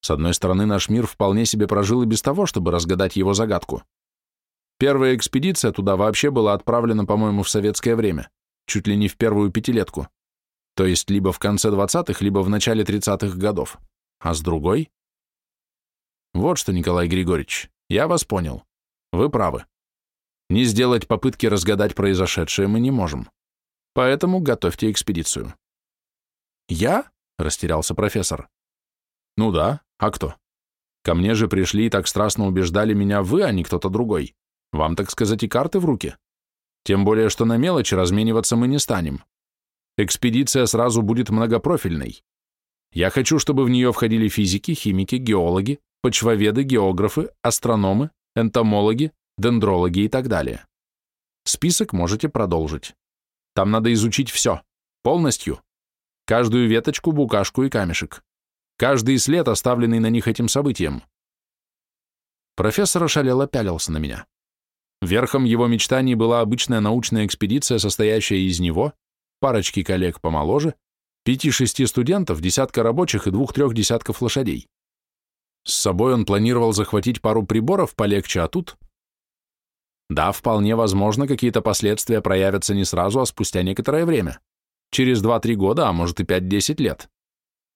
[SPEAKER 1] С одной стороны, наш мир вполне себе прожил и без того, чтобы разгадать его загадку. Первая экспедиция туда вообще была отправлена, по-моему, в советское время, чуть ли не в первую пятилетку, то есть либо в конце 20-х, либо в начале 30-х годов. А с другой? Вот что, Николай Григорьевич, я вас понял. Вы правы. Не сделать попытки разгадать произошедшее мы не можем. Поэтому готовьте экспедицию. Я? Растерялся профессор. Ну да, а кто? Ко мне же пришли и так страстно убеждали меня вы, а не кто-то другой. Вам, так сказать, и карты в руки. Тем более, что на мелочи размениваться мы не станем. Экспедиция сразу будет многопрофильной. Я хочу, чтобы в нее входили физики, химики, геологи, почвоведы, географы, астрономы, энтомологи, дендрологи и так далее. Список можете продолжить. Там надо изучить все, полностью. Каждую веточку, букашку и камешек каждый след, оставленный на них этим событием. Профессор ошалело пялился на меня. Верхом его мечтаний была обычная научная экспедиция, состоящая из него, парочки коллег помоложе, пяти-шести студентов, десятка рабочих и двух-трех десятков лошадей. С собой он планировал захватить пару приборов полегче, а тут... Да, вполне возможно, какие-то последствия проявятся не сразу, а спустя некоторое время. Через 2-3 года, а может и 5-10 лет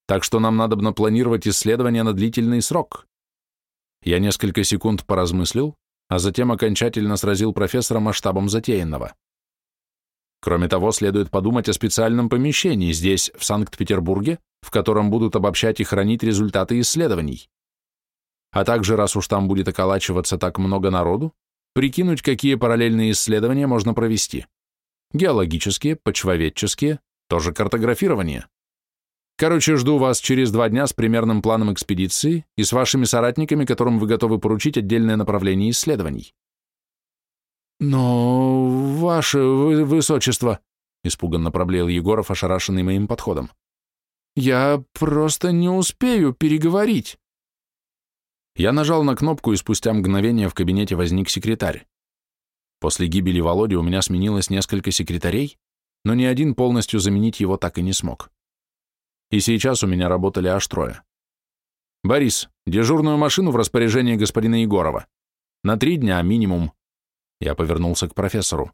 [SPEAKER 1] так что нам надо планировать исследования на длительный срок. Я несколько секунд поразмыслил, а затем окончательно сразил профессора масштабом затеянного. Кроме того, следует подумать о специальном помещении здесь, в Санкт-Петербурге, в котором будут обобщать и хранить результаты исследований. А также, раз уж там будет околачиваться так много народу, прикинуть, какие параллельные исследования можно провести. Геологические, почвоведческие, тоже картографирование. Короче, жду вас через два дня с примерным планом экспедиции и с вашими соратниками, которым вы готовы поручить отдельное направление исследований. Но, ваше высочество, испуганно проблеял Егоров, ошарашенный моим подходом. Я просто не успею переговорить. Я нажал на кнопку, и спустя мгновение в кабинете возник секретарь. После гибели Володи у меня сменилось несколько секретарей, но ни один полностью заменить его так и не смог и сейчас у меня работали аж трое. «Борис, дежурную машину в распоряжении господина Егорова. На три дня минимум». Я повернулся к профессору.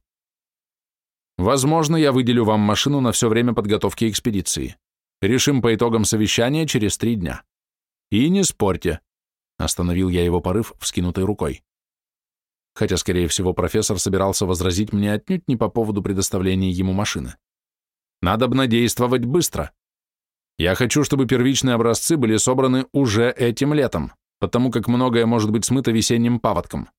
[SPEAKER 1] «Возможно, я выделю вам машину на все время подготовки экспедиции. Решим по итогам совещания через три дня. И не спорьте», — остановил я его порыв вскинутой рукой. Хотя, скорее всего, профессор собирался возразить мне отнюдь не по поводу предоставления ему машины. Надо бы действовать быстро. Я хочу, чтобы первичные образцы были собраны уже этим летом, потому как многое может быть смыто весенним паводком,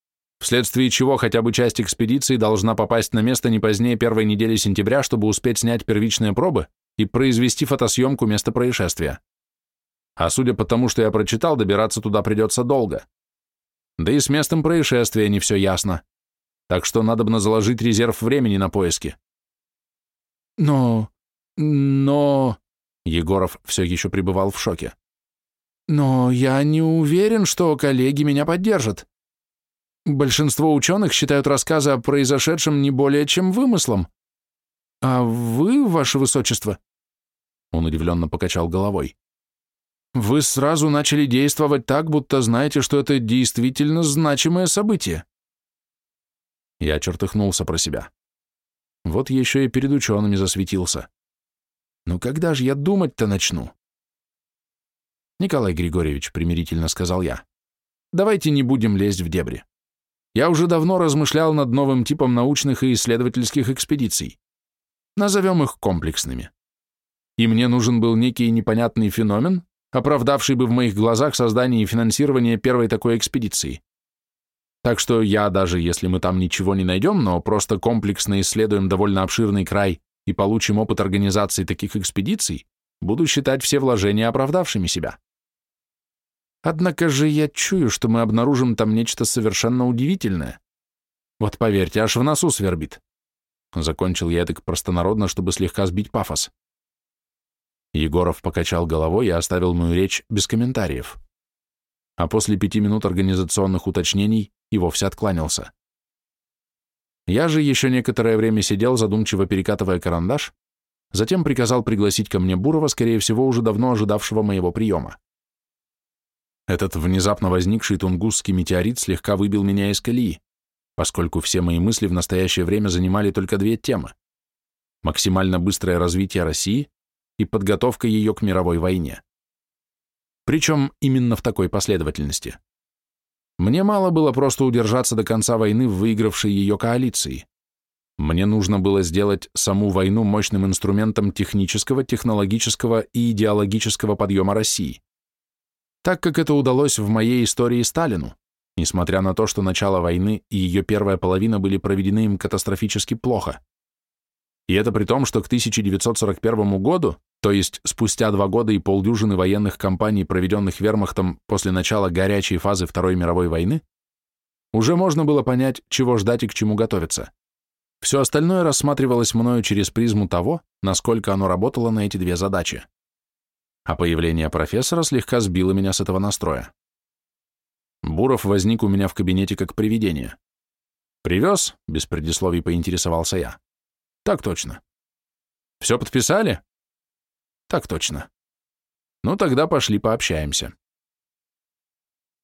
[SPEAKER 1] вследствие чего хотя бы часть экспедиции должна попасть на место не позднее первой недели сентября, чтобы успеть снять первичные пробы и произвести фотосъемку места происшествия. А судя по тому, что я прочитал, добираться туда придется долго. Да и с местом происшествия не все ясно. Так что надо бы заложить резерв времени на поиски. Но... но... Егоров все еще пребывал в шоке. «Но я не уверен, что коллеги меня поддержат. Большинство ученых считают рассказы о произошедшем не более чем вымыслом. А вы, ваше высочество?» Он удивленно покачал головой. «Вы сразу начали действовать так, будто знаете, что это действительно значимое событие». Я чертыхнулся про себя. Вот еще и перед учеными засветился. Ну когда же я думать-то начну? Николай Григорьевич, примирительно сказал я, давайте не будем лезть в дебри. Я уже давно размышлял над новым типом научных и исследовательских экспедиций. Назовем их комплексными. И мне нужен был некий непонятный феномен, оправдавший бы в моих глазах создание и финансирование первой такой экспедиции. Так что я, даже если мы там ничего не найдем, но просто комплексно исследуем довольно обширный край и получим опыт организации таких экспедиций, буду считать все вложения оправдавшими себя. Однако же я чую, что мы обнаружим там нечто совершенно удивительное. Вот поверьте, аж в носу свербит. Закончил я так простонародно, чтобы слегка сбить пафос. Егоров покачал головой и оставил мою речь без комментариев. А после пяти минут организационных уточнений и вовсе откланялся. Я же еще некоторое время сидел, задумчиво перекатывая карандаш, затем приказал пригласить ко мне Бурова, скорее всего, уже давно ожидавшего моего приема. Этот внезапно возникший тунгусский метеорит слегка выбил меня из колеи, поскольку все мои мысли в настоящее время занимали только две темы – максимально быстрое развитие России и подготовка ее к мировой войне. Причем именно в такой последовательности. Мне мало было просто удержаться до конца войны в выигравшей ее коалиции. Мне нужно было сделать саму войну мощным инструментом технического, технологического и идеологического подъема России так как это удалось в моей истории Сталину, несмотря на то, что начало войны и ее первая половина были проведены им катастрофически плохо. И это при том, что к 1941 году, то есть спустя два года и полдюжины военных кампаний, проведенных вермахтом после начала горячей фазы Второй мировой войны, уже можно было понять, чего ждать и к чему готовиться. Все остальное рассматривалось мною через призму того, насколько оно работало на эти две задачи а появление профессора слегка сбило меня с этого настроя. Буров возник у меня в кабинете как привидение. «Привез?» — без предисловий поинтересовался я. «Так точно». «Все подписали?» «Так точно». «Ну, тогда пошли пообщаемся».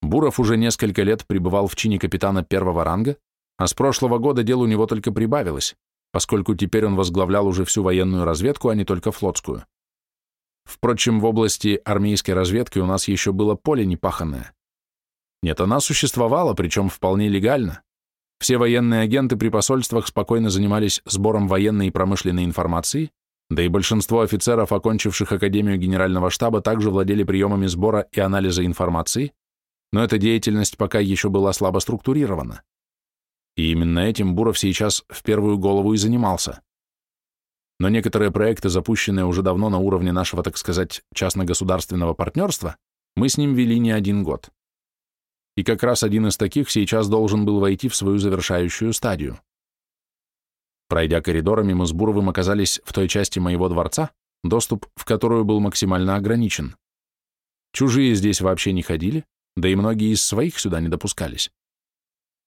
[SPEAKER 1] Буров уже несколько лет пребывал в чине капитана первого ранга, а с прошлого года дел у него только прибавилось, поскольку теперь он возглавлял уже всю военную разведку, а не только флотскую. Впрочем, в области армейской разведки у нас еще было поле непаханное. Нет, она существовала, причем вполне легально. Все военные агенты при посольствах спокойно занимались сбором военной и промышленной информации, да и большинство офицеров, окончивших Академию Генерального штаба, также владели приемами сбора и анализа информации, но эта деятельность пока еще была слабо структурирована. И именно этим Буров сейчас в первую голову и занимался но некоторые проекты, запущенные уже давно на уровне нашего, так сказать, частно-государственного партнерства, мы с ним вели не один год. И как раз один из таких сейчас должен был войти в свою завершающую стадию. Пройдя коридорами, мы с Буровым оказались в той части моего дворца, доступ в которую был максимально ограничен. Чужие здесь вообще не ходили, да и многие из своих сюда не допускались.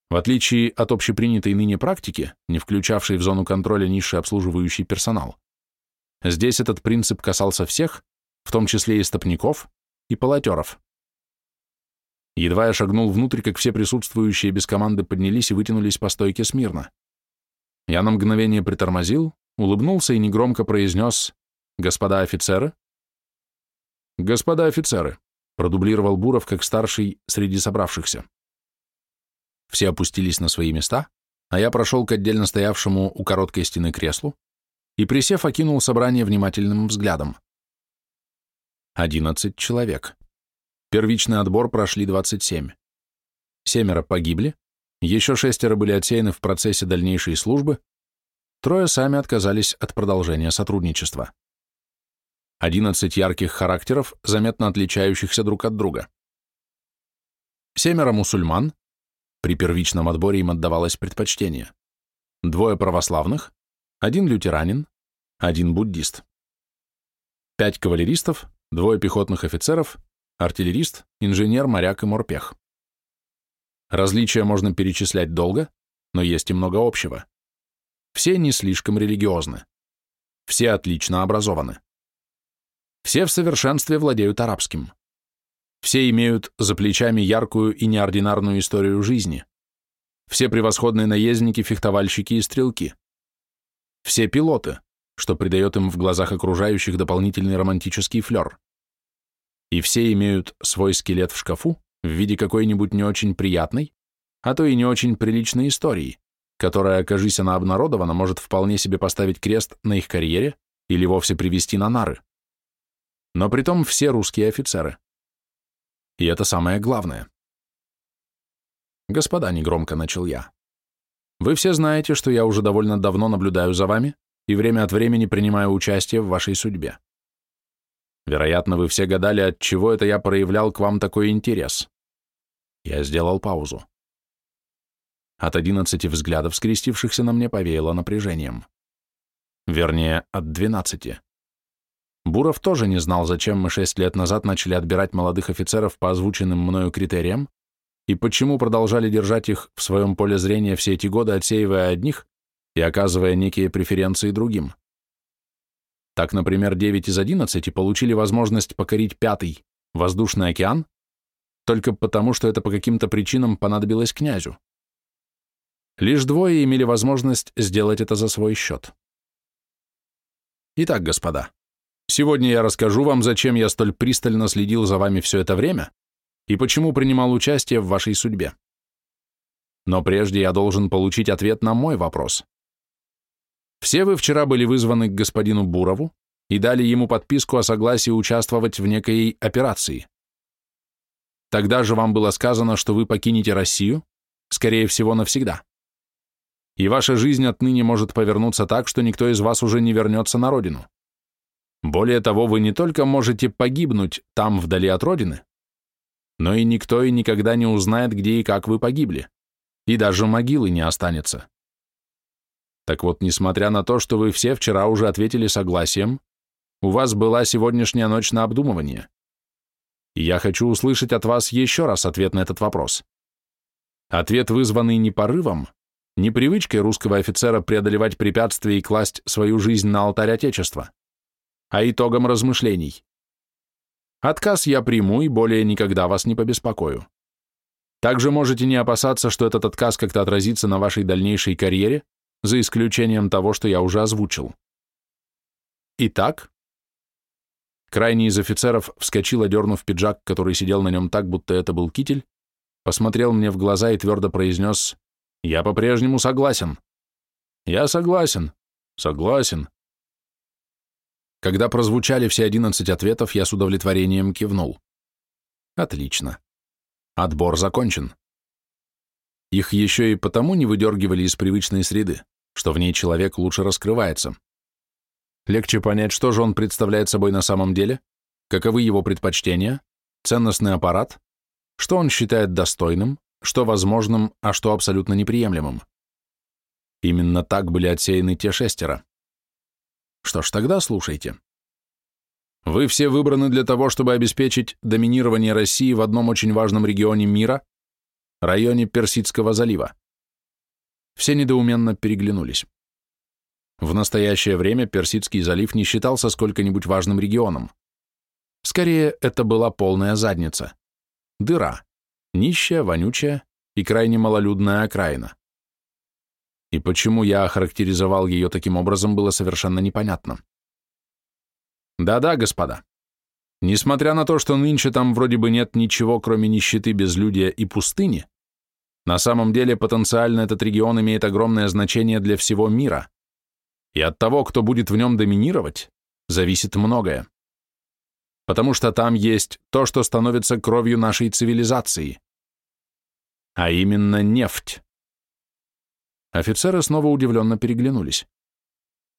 [SPEAKER 1] В отличие от общепринятой ныне практики, не включавшей в зону контроля низший обслуживающий персонал, здесь этот принцип касался всех, в том числе и стопников, и полотеров. Едва я шагнул внутрь, как все присутствующие без команды поднялись и вытянулись по стойке смирно. Я на мгновение притормозил, улыбнулся и негромко произнес «Господа офицеры?» «Господа офицеры», продублировал Буров как старший среди собравшихся. Все опустились на свои места, а я прошел к отдельно стоявшему у короткой стены креслу и, присев, окинул собрание внимательным взглядом. Одиннадцать человек. Первичный отбор прошли 27. Семеро погибли, еще шестеро были отсеяны в процессе дальнейшей службы, трое сами отказались от продолжения сотрудничества. Одиннадцать ярких характеров, заметно отличающихся друг от друга. Семеро мусульман, при первичном отборе им отдавалось предпочтение. Двое православных, один лютеранин, один буддист. Пять кавалеристов, двое пехотных офицеров, артиллерист, инженер, моряк и морпех. Различия можно перечислять долго, но есть и много общего. Все не слишком религиозны. Все отлично образованы. Все в совершенстве владеют арабским. Все имеют за плечами яркую и неординарную историю жизни. Все превосходные наездники, фехтовальщики и стрелки. Все пилоты, что придает им в глазах окружающих дополнительный романтический флер. И все имеют свой скелет в шкафу в виде какой-нибудь не очень приятной, а то и не очень приличной истории, которая, окажись она обнародована, может вполне себе поставить крест на их карьере или вовсе привести на нары. Но притом все русские офицеры. И это самое главное. Господа, негромко начал я. Вы все знаете, что я уже довольно давно наблюдаю за вами и время от времени принимаю участие в вашей судьбе. Вероятно, вы все гадали, от чего это я проявлял к вам такой интерес. Я сделал паузу. От одиннадцати взглядов, скрестившихся на мне, повеяло напряжением. Вернее, от двенадцати. Буров тоже не знал, зачем мы шесть лет назад начали отбирать молодых офицеров по озвученным мною критериям и почему продолжали держать их в своем поле зрения все эти годы, отсеивая одних и оказывая некие преференции другим. Так, например, 9 из 11 получили возможность покорить пятый, воздушный океан, только потому, что это по каким-то причинам понадобилось князю. Лишь двое имели возможность сделать это за свой счет. Итак, господа, сегодня я расскажу вам, зачем я столь пристально следил за вами все это время и почему принимал участие в вашей судьбе. Но прежде я должен получить ответ на мой вопрос. Все вы вчера были вызваны к господину Бурову и дали ему подписку о согласии участвовать в некой операции. Тогда же вам было сказано, что вы покинете Россию, скорее всего, навсегда. И ваша жизнь отныне может повернуться так, что никто из вас уже не вернется на родину. Более того, вы не только можете погибнуть там, вдали от родины, но и никто и никогда не узнает, где и как вы погибли, и даже могилы не останется. Так вот, несмотря на то, что вы все вчера уже ответили согласием, у вас была сегодняшняя ночь на обдумывание. И я хочу услышать от вас еще раз ответ на этот вопрос. Ответ, вызванный не порывом, не привычкой русского офицера преодолевать препятствия и класть свою жизнь на алтарь Отечества, а итогом размышлений. Отказ я приму и более никогда вас не побеспокою. Также можете не опасаться, что этот отказ как-то отразится на вашей дальнейшей карьере за исключением того, что я уже озвучил. Итак, крайний из офицеров вскочил, одернув пиджак, который сидел на нем так, будто это был китель, посмотрел мне в глаза и твердо произнес «Я по-прежнему согласен». «Я согласен. Согласен». Когда прозвучали все одиннадцать ответов, я с удовлетворением кивнул. Отлично. Отбор закончен. Их еще и потому не выдергивали из привычной среды, что в ней человек лучше раскрывается. Легче понять, что же он представляет собой на самом деле, каковы его предпочтения, ценностный аппарат, что он считает достойным, что возможным, а что абсолютно неприемлемым. Именно так были отсеяны те шестеро. Что ж, тогда слушайте. Вы все выбраны для того, чтобы обеспечить доминирование России в одном очень важном регионе мира, районе Персидского залива. Все недоуменно переглянулись. В настоящее время Персидский залив не считался сколько-нибудь важным регионом. Скорее, это была полная задница. Дыра. Нищая, вонючая и крайне малолюдная окраина. И почему я охарактеризовал ее таким образом, было совершенно непонятно. Да-да, господа. Несмотря на то, что нынче там вроде бы нет ничего, кроме нищеты, безлюдия и пустыни, на самом деле потенциально этот регион имеет огромное значение для всего мира, и от того, кто будет в нем доминировать, зависит многое. Потому что там есть то, что становится кровью нашей цивилизации, а именно нефть. Офицеры снова удивленно переглянулись.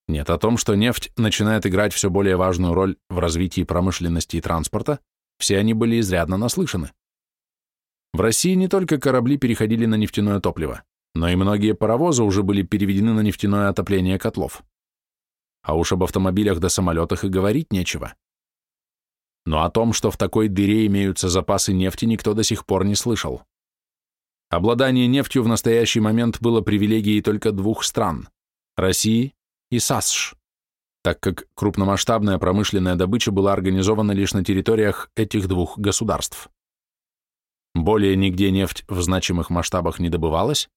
[SPEAKER 1] Нет, о том, что нефть начинает играть все более важную роль в развитии промышленности и транспорта, все они были изрядно наслышаны. В России не только корабли переходили на нефтяное топливо, но и многие паровозы уже были переведены на нефтяное отопление котлов. А уж об автомобилях да самолетах и говорить нечего. Но о том, что в такой дыре имеются запасы нефти, никто до сих пор не слышал. Обладание нефтью в настоящий момент было привилегией только двух стран – России и САСШ. так как крупномасштабная промышленная добыча была организована лишь на территориях этих двух государств. Более нигде нефть в значимых масштабах не добывалась,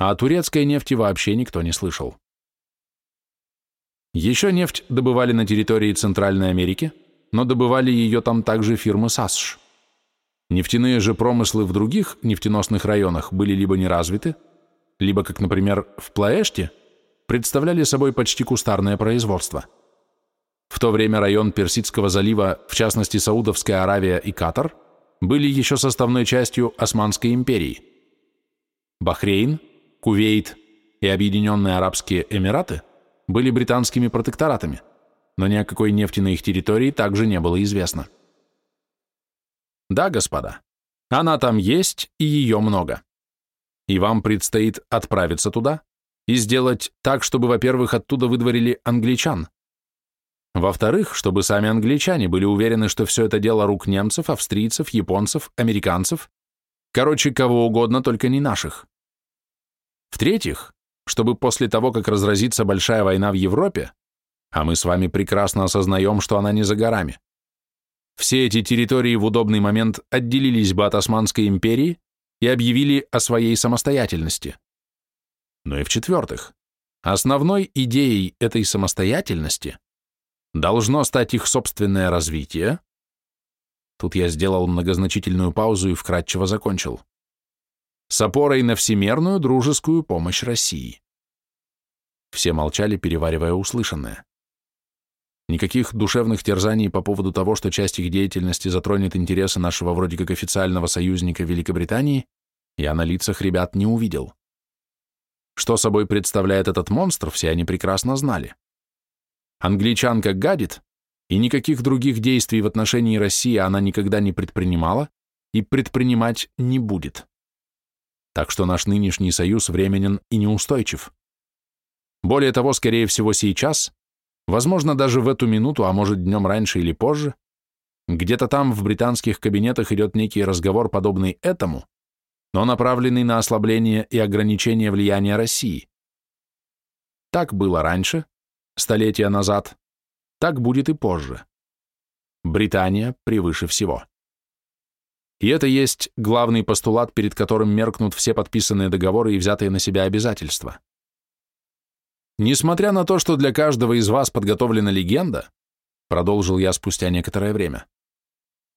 [SPEAKER 1] а о турецкой нефти вообще никто не слышал. Еще нефть добывали на территории Центральной Америки, но добывали ее там также фирмы САСШ. Нефтяные же промыслы в других нефтеносных районах были либо не развиты, либо, как, например, в Плаэште, представляли собой почти кустарное производство. В то время район Персидского залива, в частности Саудовская Аравия и Катар, были еще составной частью Османской империи. Бахрейн, Кувейт и Объединенные Арабские Эмираты были британскими протекторатами, но ни о какой нефти на их территории также не было известно. Да, господа, она там есть, и ее много. И вам предстоит отправиться туда и сделать так, чтобы, во-первых, оттуда выдворили англичан. Во-вторых, чтобы сами англичане были уверены, что все это дело рук немцев, австрийцев, японцев, американцев, короче, кого угодно, только не наших. В-третьих, чтобы после того, как разразится большая война в Европе, а мы с вами прекрасно осознаем, что она не за горами, все эти территории в удобный момент отделились бы от Османской империи и объявили о своей самостоятельности. Но и в-четвертых, основной идеей этой самостоятельности должно стать их собственное развитие. Тут я сделал многозначительную паузу и вкратчиво закончил. С опорой на всемерную дружескую помощь России. Все молчали, переваривая услышанное. Никаких душевных терзаний по поводу того, что часть их деятельности затронет интересы нашего вроде как официального союзника Великобритании, я на лицах ребят не увидел. Что собой представляет этот монстр, все они прекрасно знали. Англичанка гадит, и никаких других действий в отношении России она никогда не предпринимала и предпринимать не будет. Так что наш нынешний союз временен и неустойчив. Более того, скорее всего, сейчас Возможно, даже в эту минуту, а может днем раньше или позже, где-то там в британских кабинетах идет некий разговор, подобный этому, но направленный на ослабление и ограничение влияния России. Так было раньше, столетия назад, так будет и позже. Британия превыше всего. И это есть главный постулат, перед которым меркнут все подписанные договоры и взятые на себя обязательства. Несмотря на то, что для каждого из вас подготовлена легенда, продолжил я спустя некоторое время,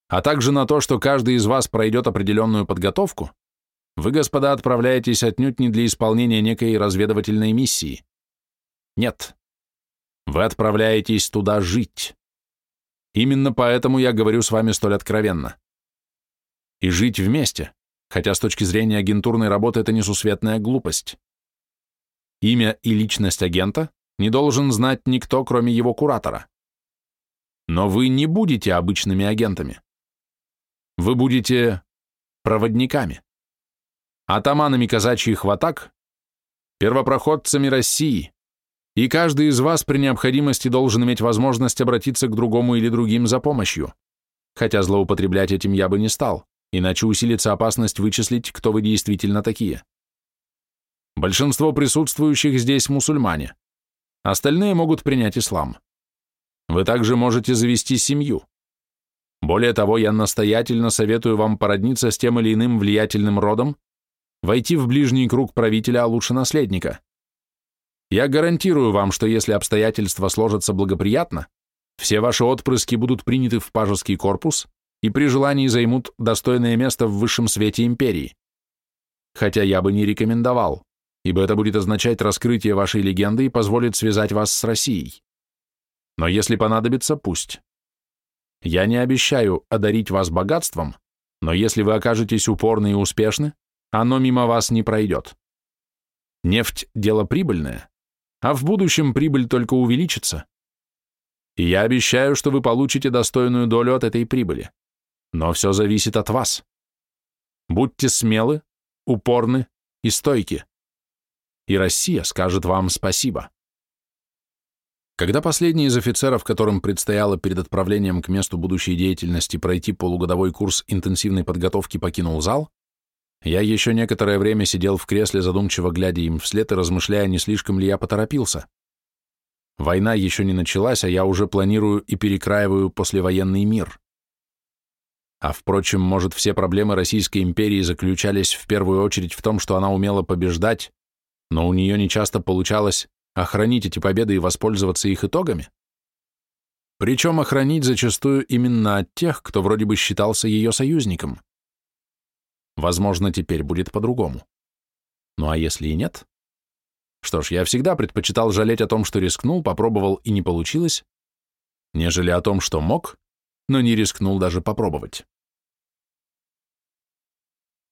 [SPEAKER 1] а также на то, что каждый из вас пройдет определенную подготовку, вы, господа, отправляетесь отнюдь не для исполнения некой разведывательной миссии. Нет. Вы отправляетесь туда жить. Именно поэтому я говорю с вами столь откровенно. И жить вместе, хотя с точки зрения агентурной работы это несусветная глупость. Имя и личность агента не должен знать никто, кроме его куратора. Но вы не будете обычными агентами. Вы будете проводниками, атаманами казачьих ватак, первопроходцами России, и каждый из вас при необходимости должен иметь возможность обратиться к другому или другим за помощью, хотя злоупотреблять этим я бы не стал, иначе усилится опасность вычислить, кто вы действительно такие. Большинство присутствующих здесь мусульмане. Остальные могут принять ислам. Вы также можете завести семью. Более того, я настоятельно советую вам породниться с тем или иным влиятельным родом, войти в ближний круг правителя, а лучше наследника. Я гарантирую вам, что если обстоятельства сложатся благоприятно, все ваши отпрыски будут приняты в пажеский корпус и при желании займут достойное место в высшем свете империи. Хотя я бы не рекомендовал ибо это будет означать раскрытие вашей легенды и позволит связать вас с Россией. Но если понадобится, пусть. Я не обещаю одарить вас богатством, но если вы окажетесь упорны и успешны, оно мимо вас не пройдет. Нефть – дело прибыльное, а в будущем прибыль только увеличится. И я обещаю, что вы получите достойную долю от этой прибыли. Но все зависит от вас. Будьте смелы, упорны и стойки и Россия скажет вам спасибо. Когда последний из офицеров, которым предстояло перед отправлением к месту будущей деятельности пройти полугодовой курс интенсивной подготовки, покинул зал, я еще некоторое время сидел в кресле, задумчиво глядя им вслед и размышляя, не слишком ли я поторопился. Война еще не началась, а я уже планирую и перекраиваю послевоенный мир. А впрочем, может, все проблемы Российской империи заключались в первую очередь в том, что она умела побеждать, но у нее нечасто получалось охранить эти победы и воспользоваться их итогами? Причем охранить зачастую именно от тех, кто вроде бы считался ее союзником. Возможно, теперь будет по-другому. Ну а если и нет? Что ж, я всегда предпочитал жалеть о том, что рискнул, попробовал и не получилось, нежели о том, что мог, но не рискнул даже попробовать.